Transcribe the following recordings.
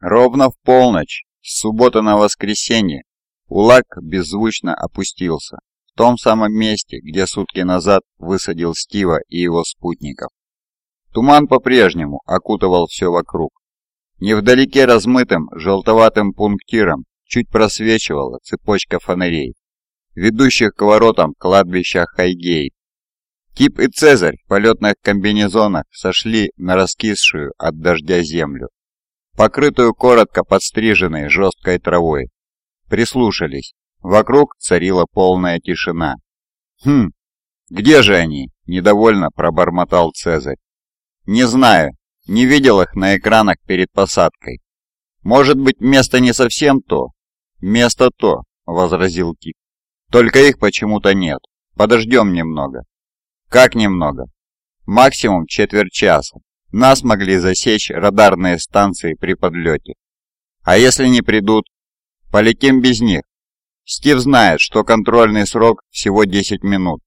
Ровно в полночь, с субботы на воскресенье, Улак беззвучно опустился в том самом месте, где сутки назад высадил Стива и его спутников. Туман по-прежнему окутывал все вокруг. Невдалеке размытым желтоватым пунктиром чуть просвечивала цепочка фонарей, ведущих к воротам кладбища Хайгейт. Тип и Цезарь в полетных комбинезонах сошли на раскисшую от дождя землю покрытую коротко подстриженной жесткой травой. Прислушались. Вокруг царила полная тишина. «Хм, где же они?» – недовольно пробормотал Цезарь. «Не знаю. Не видел их на экранах перед посадкой. Может быть, место не совсем то?» «Место то», – возразил Кип. «Только их почему-то нет. Подождем немного». «Как немного?» «Максимум четверть часа. Нас могли засечь радарные станции при подлете. А если не придут, полетим без них. Стив знает, что контрольный срок всего 10 минут.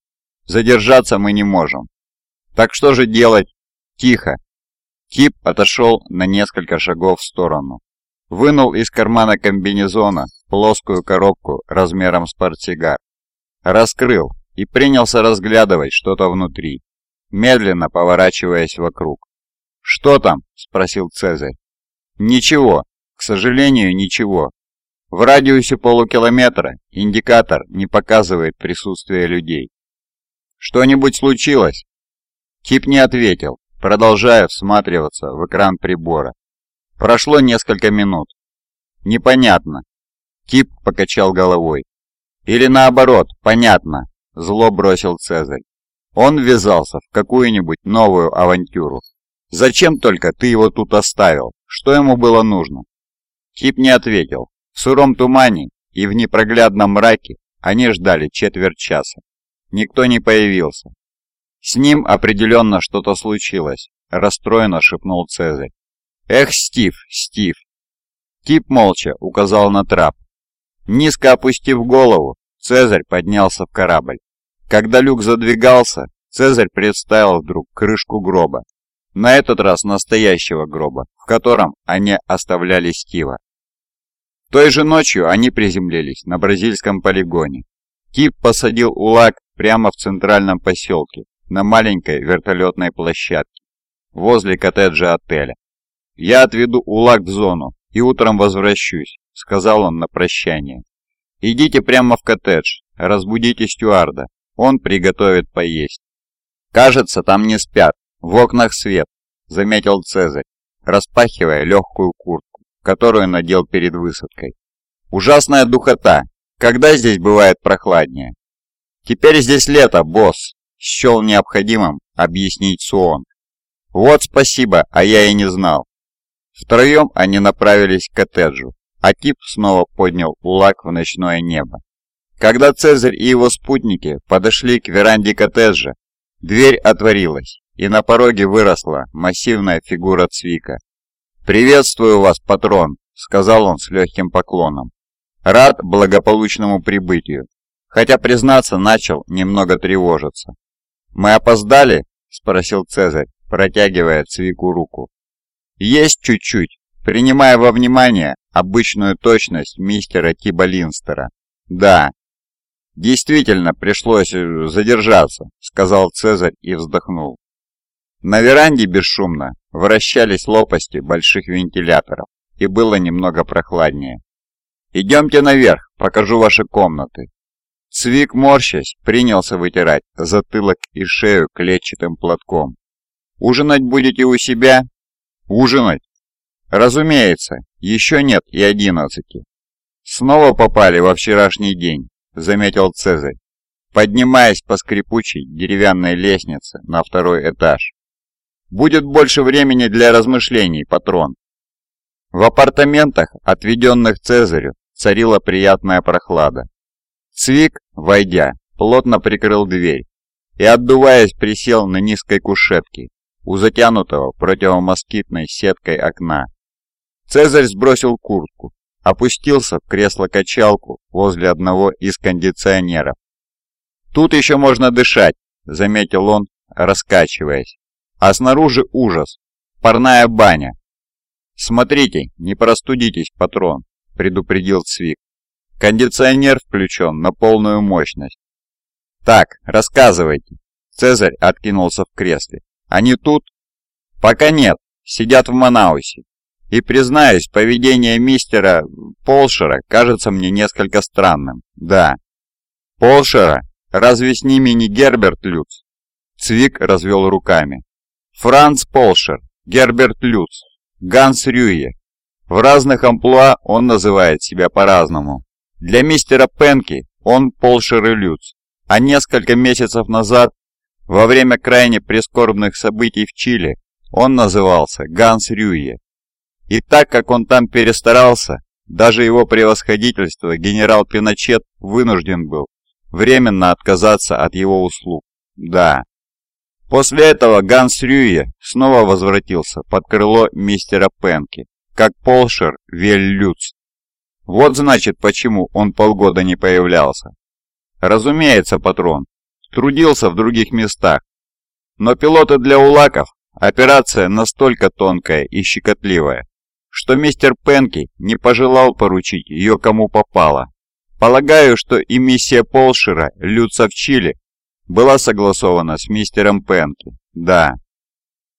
Задержаться мы не можем. Так что же делать? Тихо. Тип отошел на несколько шагов в сторону. Вынул из кармана комбинезона плоскую коробку размером с портсигар. Раскрыл и принялся разглядывать что-то внутри, медленно поворачиваясь вокруг. «Что там?» – спросил Цезарь. «Ничего. К сожалению, ничего. В радиусе полукилометра индикатор не показывает присутствие людей». «Что-нибудь случилось?» Тип не ответил, продолжая всматриваться в экран прибора. Прошло несколько минут. «Непонятно». Тип покачал головой. «Или наоборот, понятно», – зло бросил Цезарь. Он ввязался в какую-нибудь новую авантюру. Зачем только ты его тут оставил? Что ему было нужно?» Тип не ответил. В сыром тумане и в непроглядном мраке они ждали четверть часа. Никто не появился. «С ним определенно что-то случилось», – расстроенно шепнул Цезарь. «Эх, Стив, Стив!» Тип молча указал на трап. Низко опустив голову, Цезарь поднялся в корабль. Когда люк задвигался, Цезарь представил вдруг крышку гроба на этот раз настоящего гроба, в котором они оставляли Стива. Той же ночью они приземлились на бразильском полигоне. Кип посадил УЛАГ прямо в центральном поселке, на маленькой вертолетной площадке, возле коттеджа отеля. «Я отведу УЛАГ в зону и утром возвращусь», — сказал он на прощание. «Идите прямо в коттедж, разбудите стюарда, он приготовит поесть. Кажется, там не спят, «В окнах свет», — заметил Цезарь, распахивая легкую куртку, которую надел перед высадкой. «Ужасная духота. Когда здесь бывает прохладнее?» «Теперь здесь лето, босс», — счел необходимым объяснить Суон. «Вот спасибо, а я и не знал». Втроем они направились к коттеджу, а Тип снова поднял улак в ночное небо. Когда Цезарь и его спутники подошли к веранде коттеджа, дверь отворилась, и на пороге выросла массивная фигура Цвика. «Приветствую вас, патрон», — сказал он с легким поклоном. «Рад благополучному прибытию, хотя, признаться, начал немного тревожиться». «Мы опоздали?» — спросил Цезарь, протягивая Цвику руку. «Есть чуть-чуть, принимая во внимание обычную точность мистера Тиба Линстера. Да, действительно пришлось задержаться», — сказал Цезарь и вздохнул. На веранде бесшумно вращались лопасти больших вентиляторов, и было немного прохладнее. «Идемте наверх, покажу ваши комнаты». Цвик, морщась, принялся вытирать затылок и шею клетчатым платком. «Ужинать будете у себя?» «Ужинать?» «Разумеется, еще нет и одиннадцати». «Снова попали во вчерашний день», — заметил Цезарь, поднимаясь по скрипучей деревянной лестнице на второй этаж. Будет больше времени для размышлений, патрон. В апартаментах, отведенных Цезарю, царила приятная прохлада. Цвик, войдя, плотно прикрыл дверь и, отдуваясь, присел на низкой кушетке у затянутого противомоскитной сеткой окна. Цезарь сбросил куртку, опустился в кресло-качалку возле одного из кондиционеров. «Тут еще можно дышать», — заметил он, раскачиваясь а снаружи ужас. Парная баня. «Смотрите, не простудитесь, патрон», — предупредил Цвик. «Кондиционер включен на полную мощность». «Так, рассказывайте». Цезарь откинулся в кресле. «Они тут?» «Пока нет. Сидят в Манаусе. И, признаюсь, поведение мистера Полшера кажется мне несколько странным. Да. Полшера? Разве с ними не Герберт Люц? Цвик развел руками. Франц Полшер, Герберт Люц, Ганс Рюе. В разных амплуа он называет себя по-разному. Для мистера Пенки он Полшер и Люц. А несколько месяцев назад, во время крайне прискорбных событий в Чили, он назывался Ганс Рюе. И так как он там перестарался, даже его превосходительство генерал Пиночет вынужден был временно отказаться от его услуг. Да. После этого Ганс Рюе снова возвратился под крыло мистера Пенки, как Полшер Вельлюц. Вот значит почему он полгода не появлялся. Разумеется, патрон, трудился в других местах. Но пилоты для улаков – операция настолько тонкая и щекотливая, что мистер Пенки не пожелал поручить ее кому попало. Полагаю, что и миссия Полшера Люца в Чили была согласована с мистером Пенки. Да.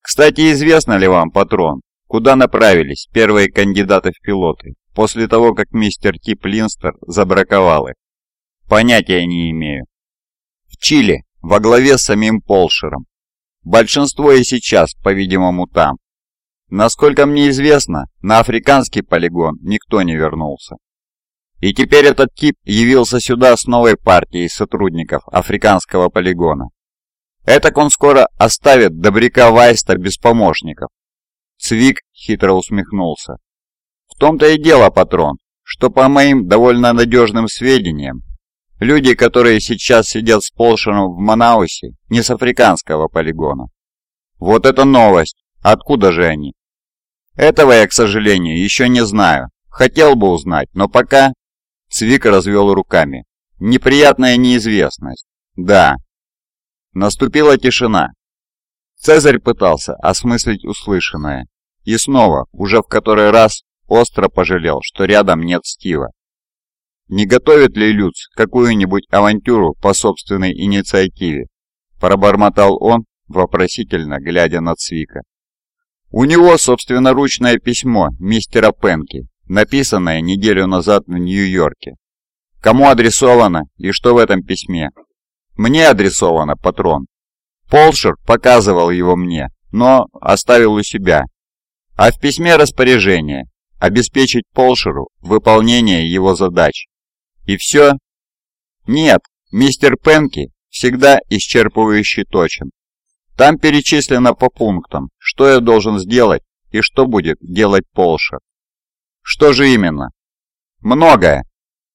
Кстати, известно ли вам, патрон, куда направились первые кандидаты в пилоты после того, как мистер Тип Линстер забраковал их? Понятия не имею. В Чили, во главе с самим Полшером. Большинство и сейчас, по-видимому, там. Насколько мне известно, на африканский полигон никто не вернулся. И теперь этот тип явился сюда с новой партией сотрудников африканского полигона. Этак он скоро оставит добряка Вайста без помощников. Цвик хитро усмехнулся. В том-то и дело, патрон, что по моим довольно надежным сведениям, люди, которые сейчас сидят с Полшином в Манаусе, не с африканского полигона. Вот это новость! Откуда же они? Этого я, к сожалению, еще не знаю. Хотел бы узнать, но пока... Цвик развел руками. Неприятная неизвестность. Да. Наступила тишина. Цезарь пытался осмыслить услышанное. И снова, уже в который раз, остро пожалел, что рядом нет Стива. Не готовит ли Люц какую-нибудь авантюру по собственной инициативе? Пробормотал он, вопросительно глядя на Цвика. У него собственноручное письмо мистера Пенки, написанное неделю назад в Нью-Йорке. Кому адресовано и что в этом письме? Мне адресовано, патрон. Полшер показывал его мне, но оставил у себя. А в письме распоряжение обеспечить Полшеру выполнение его задач. И все? Нет, мистер Пенки всегда исчерпывающе точен. Там перечислено по пунктам, что я должен сделать и что будет делать Полшер. Что же именно? Многое.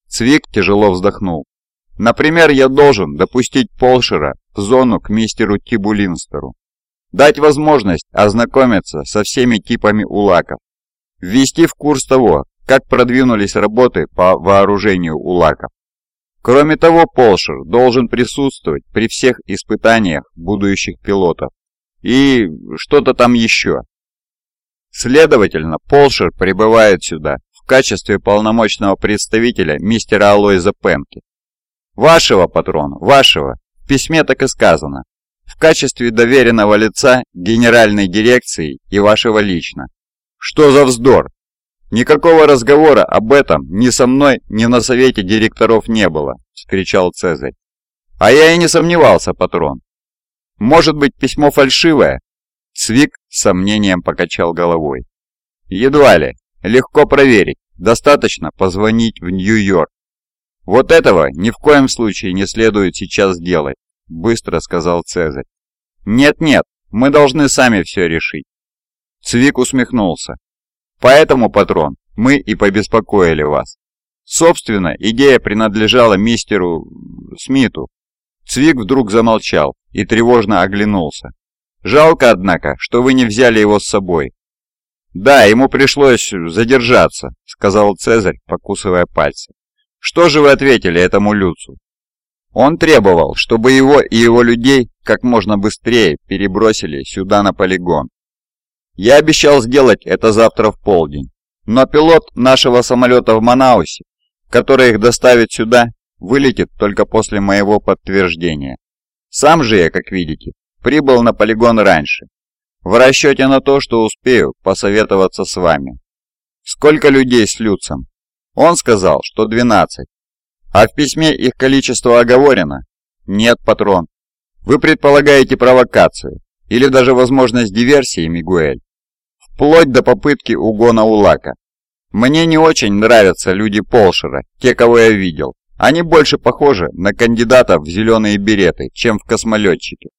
Цвик тяжело вздохнул. Например, я должен допустить Полшера в зону к мистеру Тибулинстеру. Дать возможность ознакомиться со всеми типами улаков. Ввести в курс того, как продвинулись работы по вооружению улаков. Кроме того, Полшер должен присутствовать при всех испытаниях будущих пилотов. И что-то там еще. Следовательно, Полшер прибывает сюда в качестве полномочного представителя мистера Алойза Пенки. Вашего, патрон, вашего. В письме так и сказано. В качестве доверенного лица генеральной дирекции и вашего лично. Что за вздор? «Никакого разговора об этом ни со мной, ни на совете директоров не было», — скричал Цезарь. «А я и не сомневался, патрон. Может быть, письмо фальшивое?» Цвик сомнением покачал головой. «Едва ли. Легко проверить. Достаточно позвонить в Нью-Йорк. Вот этого ни в коем случае не следует сейчас делать», — быстро сказал Цезарь. «Нет-нет, мы должны сами все решить». Цвик усмехнулся. Поэтому, патрон, мы и побеспокоили вас. Собственно, идея принадлежала мистеру Смиту. Цвик вдруг замолчал и тревожно оглянулся. Жалко, однако, что вы не взяли его с собой. Да, ему пришлось задержаться, сказал Цезарь, покусывая пальцы. Что же вы ответили этому Люцу? Он требовал, чтобы его и его людей как можно быстрее перебросили сюда на полигон. Я обещал сделать это завтра в полдень. Но пилот нашего самолета в Манаусе, который их доставит сюда, вылетит только после моего подтверждения. Сам же я, как видите, прибыл на полигон раньше, в расчете на то, что успею посоветоваться с вами. Сколько людей с Люцем? Он сказал, что 12. А в письме их количество оговорено? Нет, патрон. Вы предполагаете провокацию или даже возможность диверсии, Мигуэль? Вплоть до попытки угона Улака. Мне не очень нравятся люди Полшера, те, кого я видел. Они больше похожи на кандидатов в зеленые береты, чем в космолетчики.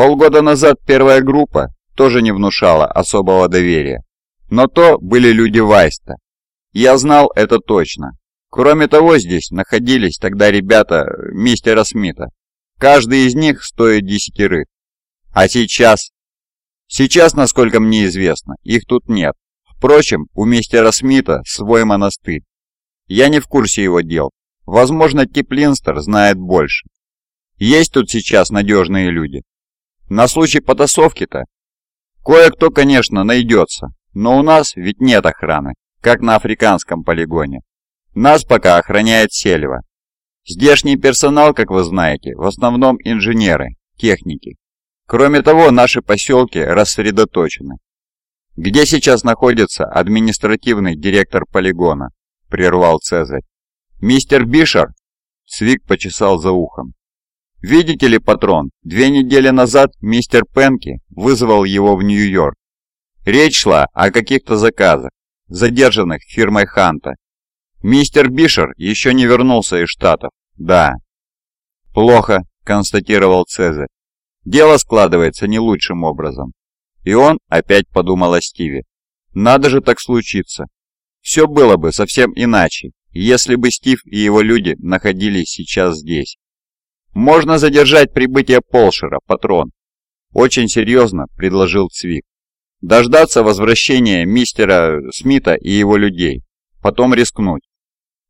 Полгода назад первая группа тоже не внушала особого доверия. Но то были люди Вайста. Я знал это точно. Кроме того, здесь находились тогда ребята мистера Смита. Каждый из них стоит десятерых. А сейчас? Сейчас, насколько мне известно, их тут нет. Впрочем, у мистера Смита свой монастырь. Я не в курсе его дел. Возможно, Типлинстер знает больше. Есть тут сейчас надежные люди. На случай потасовки-то? Кое-кто, конечно, найдется, но у нас ведь нет охраны, как на африканском полигоне. Нас пока охраняет Сельва. Здешний персонал, как вы знаете, в основном инженеры, техники. Кроме того, наши поселки рассредоточены. «Где сейчас находится административный директор полигона?» – прервал Цезарь. «Мистер Бишер?» – Свик почесал за ухом. Видите ли, патрон, две недели назад мистер Пенки вызвал его в Нью-Йорк. Речь шла о каких-то заказах, задержанных фирмой Ханта. Мистер Бишер еще не вернулся из Штатов. Да. Плохо, констатировал Цезарь. Дело складывается не лучшим образом. И он опять подумал о Стиве. Надо же так случиться. Все было бы совсем иначе, если бы Стив и его люди находились сейчас здесь. «Можно задержать прибытие Полшера, патрон», — очень серьезно предложил Цвик. «Дождаться возвращения мистера Смита и его людей, потом рискнуть.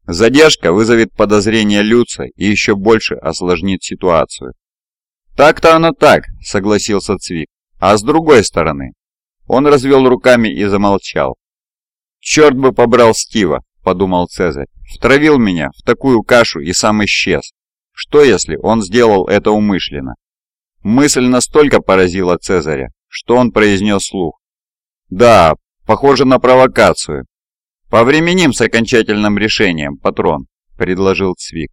Задержка вызовет подозрение Люца и еще больше осложнит ситуацию». «Так-то оно так», — согласился Цвик. «А с другой стороны...» Он развел руками и замолчал. «Черт бы побрал Стива», — подумал Цезарь. «Втравил меня в такую кашу и сам исчез. Что если он сделал это умышленно? Мысль настолько поразила Цезаря, что он произнес слух. «Да, похоже на провокацию. Повременим с окончательным решением, патрон», — предложил Цвик.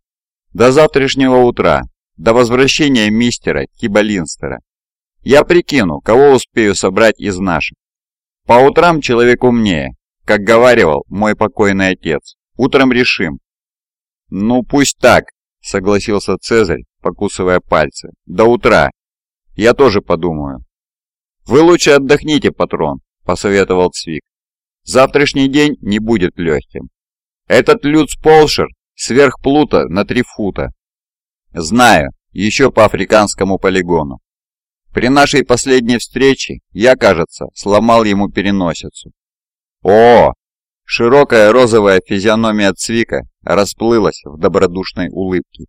«До завтрашнего утра, до возвращения мистера Тибалинстера. Я прикину, кого успею собрать из наших. По утрам человек умнее, как говаривал мой покойный отец. Утром решим». «Ну, пусть так», — согласился Цезарь, покусывая пальцы. «До утра. Я тоже подумаю». «Вы лучше отдохните, патрон», — посоветовал Цвик. «Завтрашний день не будет легким. Этот Люц Полшер сверх Плута на три фута. Знаю, еще по африканскому полигону. При нашей последней встрече я, кажется, сломал ему переносицу. О, Широкая розовая физиономия Цвика расплылась в добродушной улыбке.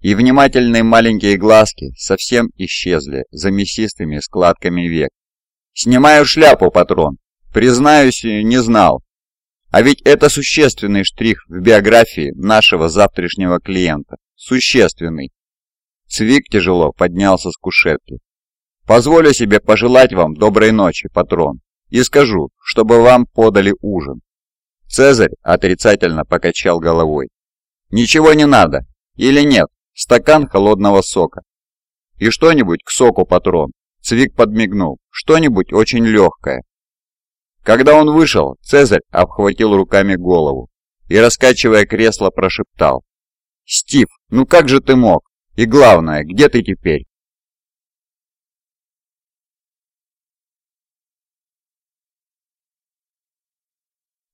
И внимательные маленькие глазки совсем исчезли за мясистыми складками век. «Снимаю шляпу, патрон. Признаюсь, не знал. А ведь это существенный штрих в биографии нашего завтрашнего клиента. Существенный». Цвик тяжело поднялся с кушетки. «Позволю себе пожелать вам доброй ночи, патрон, и скажу, чтобы вам подали ужин. Цезарь отрицательно покачал головой. «Ничего не надо. Или нет, стакан холодного сока». «И что-нибудь к соку, патрон». Цвик подмигнул. «Что-нибудь очень легкое». Когда он вышел, Цезарь обхватил руками голову и, раскачивая кресло, прошептал. «Стив, ну как же ты мог? И главное, где ты теперь?»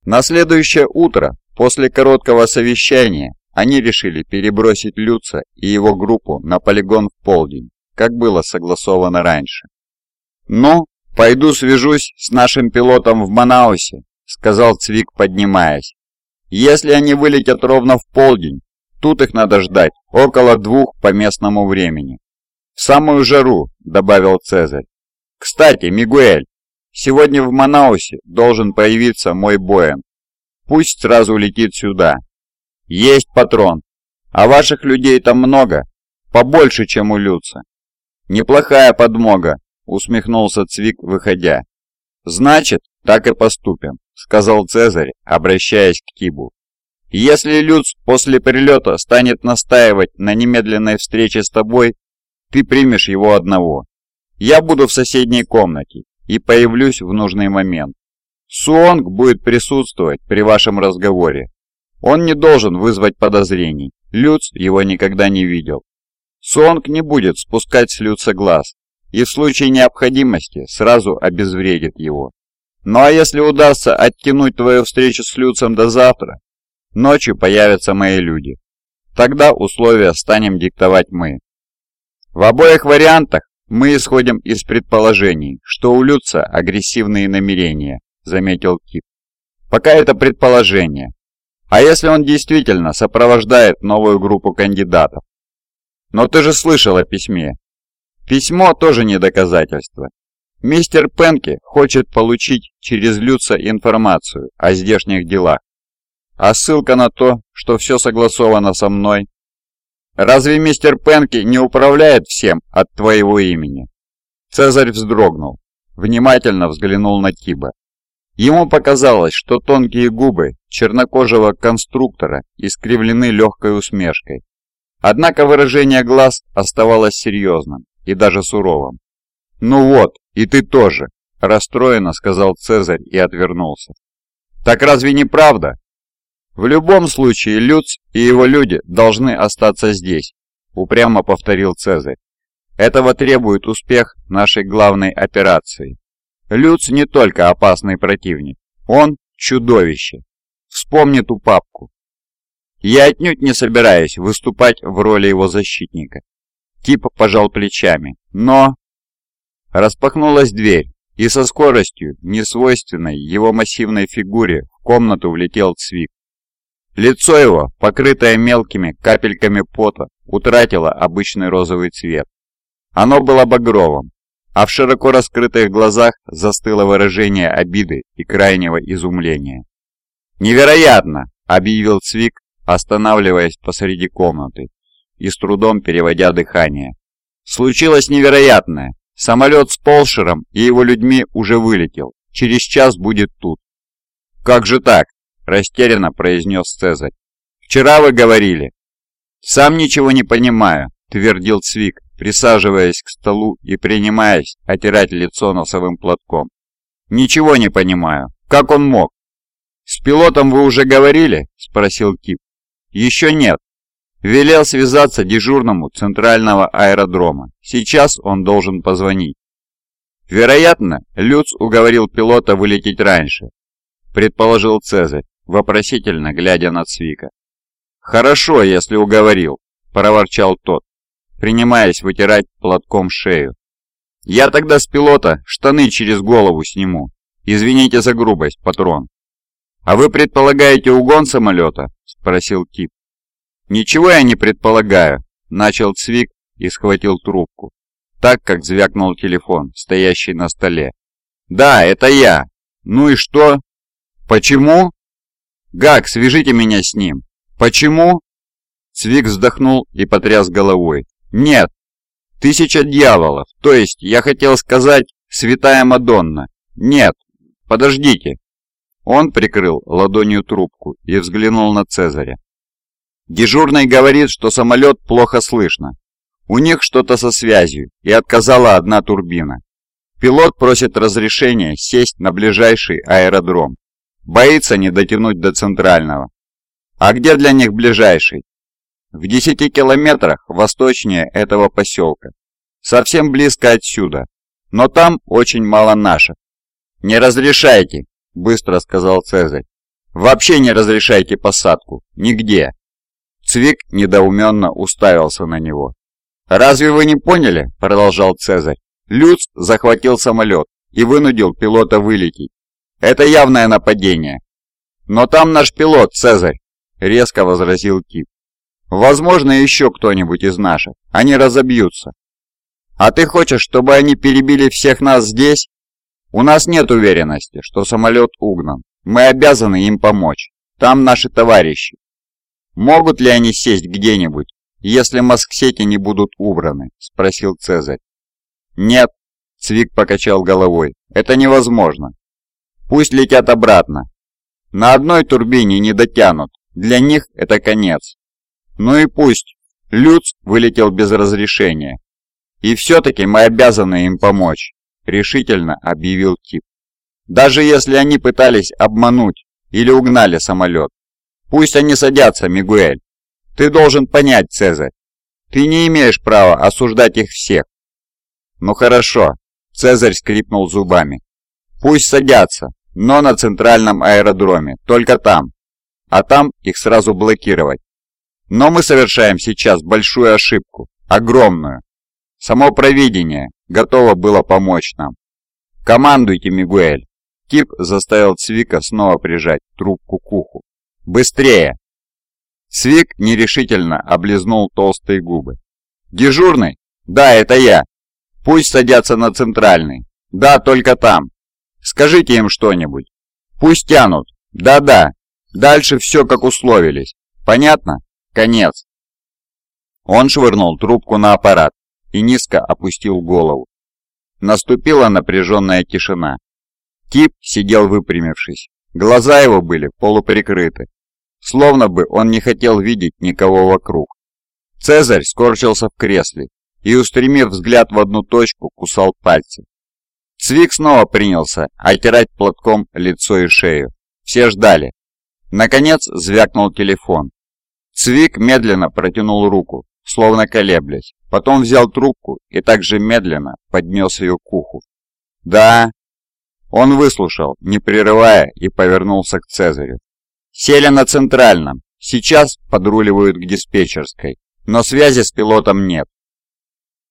На следующее утро, после короткого совещания, они решили перебросить Люца и его группу на полигон в полдень, как было согласовано раньше. «Ну, пойду свяжусь с нашим пилотом в Манаусе», — сказал Цвик, поднимаясь. «Если они вылетят ровно в полдень, тут их надо ждать около двух по местному времени». «В самую жару», — добавил Цезарь. «Кстати, Мигуэль, Сегодня в Манаусе должен появиться мой Боэн. Пусть сразу летит сюда. Есть патрон. А ваших людей там много? Побольше, чем у Люца. Неплохая подмога, усмехнулся Цвик, выходя. Значит, так и поступим, сказал Цезарь, обращаясь к Кибу. Если Люц после прилета станет настаивать на немедленной встрече с тобой, ты примешь его одного. Я буду в соседней комнате и появлюсь в нужный момент. Суонг будет присутствовать при вашем разговоре. Он не должен вызвать подозрений. Люц его никогда не видел. Суонг не будет спускать с Люца глаз и в случае необходимости сразу обезвредит его. Ну а если удастся оттянуть твою встречу с Люцем до завтра, Ночью появятся мои люди. Тогда условия станем диктовать мы. В обоих вариантах мы исходим из предположений, что у Люца агрессивные намерения, заметил Кип. Пока это предположение. А если он действительно сопровождает новую группу кандидатов? Но ты же слышал о письме. Письмо тоже не доказательство. Мистер Пенки хочет получить через Люца информацию о здешних делах. А ссылка на то, что все согласовано со мной? Разве мистер Пенки не управляет всем от твоего имени? Цезарь вздрогнул, внимательно взглянул на Тиба. Ему показалось, что тонкие губы чернокожего конструктора искривлены легкой усмешкой. Однако выражение глаз оставалось серьезным и даже суровым. «Ну вот, и ты тоже», – расстроенно сказал Цезарь и отвернулся. «Так разве не правда, «В любом случае, Люц и его люди должны остаться здесь», — упрямо повторил Цезарь. «Этого требует успех нашей главной операции. Люц не только опасный противник, он чудовище. Вспомни ту папку. Я отнюдь не собираюсь выступать в роли его защитника». Тип пожал плечами, но... Распахнулась дверь, и со скоростью, несвойственной его массивной фигуре, в комнату влетел Цвик. Лицо его, покрытое мелкими капельками пота, утратило обычный розовый цвет. Оно было багровым, а в широко раскрытых глазах застыло выражение обиды и крайнего изумления. «Невероятно!» — объявил Цвик, останавливаясь посреди комнаты и с трудом переводя дыхание. «Случилось невероятное! Самолет с Полшером и его людьми уже вылетел. Через час будет тут». «Как же так?» Растерянно произнес Цезарь. «Вчера вы говорили». «Сам ничего не понимаю», — твердил Цвик, присаживаясь к столу и принимаясь отирать лицо носовым платком. «Ничего не понимаю. Как он мог?» «С пилотом вы уже говорили?» — спросил Кип. «Еще нет. Велел связаться дежурному центрального аэродрома. Сейчас он должен позвонить». Вероятно, Люц уговорил пилота вылететь раньше, предположил Цезарь вопросительно глядя на Цвика. «Хорошо, если уговорил», – проворчал тот, принимаясь вытирать платком шею. «Я тогда с пилота штаны через голову сниму. Извините за грубость, патрон». «А вы предполагаете угон самолета?» – спросил Кип. «Ничего я не предполагаю», – начал Цвик и схватил трубку, так как звякнул телефон, стоящий на столе. «Да, это я. Ну и что?» «Почему?» «Гак, свяжите меня с ним!» «Почему?» Цвик вздохнул и потряс головой. «Нет! Тысяча дьяволов! То есть, я хотел сказать, святая Мадонна! Нет! Подождите!» Он прикрыл ладонью трубку и взглянул на Цезаря. Дежурный говорит, что самолет плохо слышно. У них что-то со связью, и отказала одна турбина. Пилот просит разрешения сесть на ближайший аэродром. Боится не дотянуть до центрального. А где для них ближайший? В 10 километрах восточнее этого поселка. Совсем близко отсюда. Но там очень мало наших. «Не разрешайте», — быстро сказал Цезарь. «Вообще не разрешайте посадку. Нигде». Цвик недоуменно уставился на него. «Разве вы не поняли?» — продолжал Цезарь. «Люц захватил самолет и вынудил пилота вылететь. Это явное нападение. Но там наш пилот, Цезарь, резко возразил Кип. Возможно, еще кто-нибудь из наших. Они разобьются. А ты хочешь, чтобы они перебили всех нас здесь? У нас нет уверенности, что самолет угнан. Мы обязаны им помочь. Там наши товарищи. Могут ли они сесть где-нибудь, если маск-сети не будут убраны?» – спросил Цезарь. «Нет», – Цвик покачал головой, – «это невозможно. Пусть летят обратно. На одной турбине не дотянут, для них это конец. Ну и пусть. Люц вылетел без разрешения. И все-таки мы обязаны им помочь, решительно объявил Тип. Даже если они пытались обмануть или угнали самолет. Пусть они садятся, Мигуэль. Ты должен понять, Цезарь. Ты не имеешь права осуждать их всех. Ну хорошо, Цезарь скрипнул зубами. Пусть садятся, но на центральном аэродроме, только там. А там их сразу блокировать. Но мы совершаем сейчас большую ошибку, огромную. Само провидение готово было помочь нам. Командуйте, Мигуэль. Тип заставил Цвика снова прижать трубку к уху. Быстрее! Цвик нерешительно облизнул толстые губы. «Дежурный? Да, это я. Пусть садятся на центральный. Да, только там. Скажите им что-нибудь. Пусть тянут. Да-да. Дальше все как условились. Понятно? Конец. Он швырнул трубку на аппарат и низко опустил голову. Наступила напряженная тишина. Тип сидел выпрямившись. Глаза его были полуприкрыты, словно бы он не хотел видеть никого вокруг. Цезарь скорчился в кресле и, устремив взгляд в одну точку, кусал пальцы. Цвик снова принялся оттирать платком лицо и шею. Все ждали. Наконец звякнул телефон. Цвик медленно протянул руку, словно колеблясь. Потом взял трубку и также медленно поднес ее к уху. «Да». Он выслушал, не прерывая, и повернулся к Цезарю. «Сели на центральном. Сейчас подруливают к диспетчерской. Но связи с пилотом нет.